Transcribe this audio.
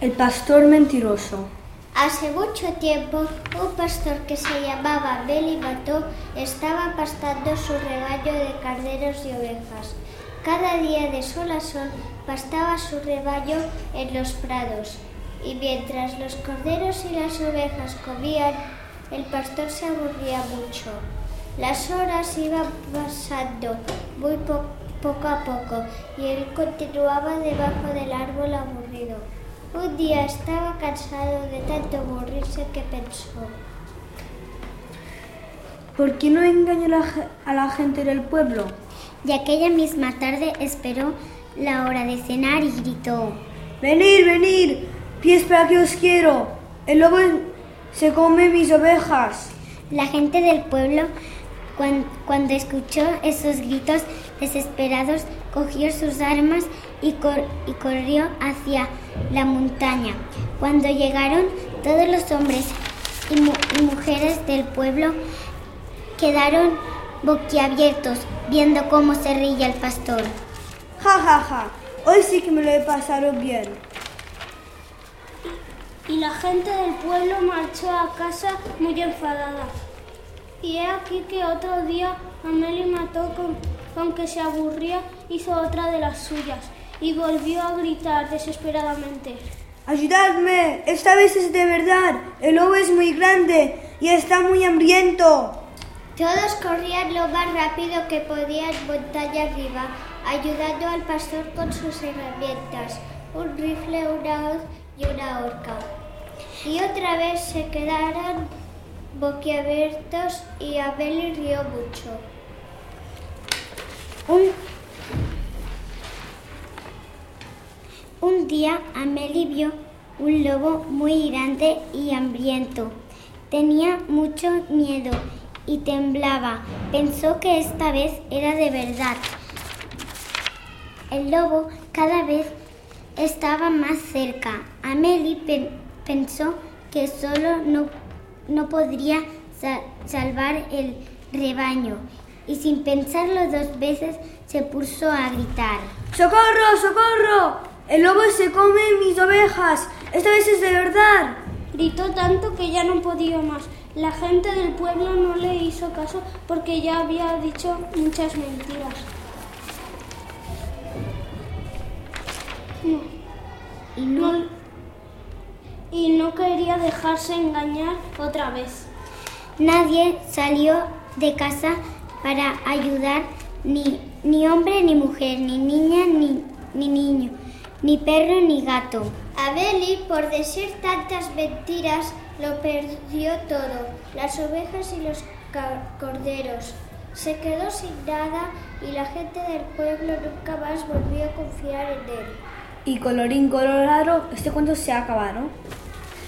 El pastor mentiroso. Hace mucho tiempo, un pastor que se llamaba Beli Mató estaba pastando su rebaño de carneros y ovejas. Cada día de sol a sol pastaba su rebaño en los prados, y mientras los corderos y las ovejas comían, el pastor se aburría mucho. Las horas iban pasando muy po- poco a poco y él continuaba debajo del árbol aburrido. Un día estaba cansado de tanto aburrirse que pensó, ¿Por qué no engañó a la gente del pueblo? y aquella misma tarde esperó la hora de cenar y gritó, Venid, venid, pies para que os quiero. El lobo se come mis ovejas. La gente del pueblo, cuan- cuando escuchó esos gritos desesperados, cogió sus armas y, cor- y corrió hacia la montaña. Cuando llegaron, todos los hombres y, mu- y mujeres del pueblo quedaron boquiabiertos viendo cómo se reía el pastor. Ja, ja, ja. Hoy sí que me lo he pasado bien. Y la gente del pueblo marchó a casa muy enfadada. Y he aquí que otro día Amelie mató con, con que se aburría, hizo otra de las suyas y volvió a gritar desesperadamente. Ayudadme, esta vez es de verdad. El lobo es muy grande y está muy hambriento. Todos corrían lo más rápido que podían montaña arriba, ayudando al pastor con sus herramientas, un rifle, una hoz y una horca. Y otra vez se quedaron boquiabiertos y Abel rió mucho. Un, un día Amelie vio un lobo muy grande y hambriento. Tenía mucho miedo y temblaba. Pensó que esta vez era de verdad. El lobo cada vez estaba más cerca. Amelie pe- pensó que solo no, no podría sa- salvar el rebaño y sin pensarlo dos veces se puso a gritar. ¡Socorro, socorro! El lobo se come mis ovejas. Esta vez es de verdad. Gritó tanto que ya no podía más. La gente del pueblo no le hizo caso porque ya había dicho muchas mentiras. No. Y no, No- y no quería dejarse engañar otra vez. nadie salió de casa para ayudar, ni, ni hombre ni mujer, ni niña ni, ni niño, ni perro ni gato. Abeli, por decir tantas mentiras, lo perdió todo, las ovejas y los corderos. Se quedó sin nada y la gente del pueblo nunca más volvió a confiar en él. Y colorín colorado, este cuento se ha acabado.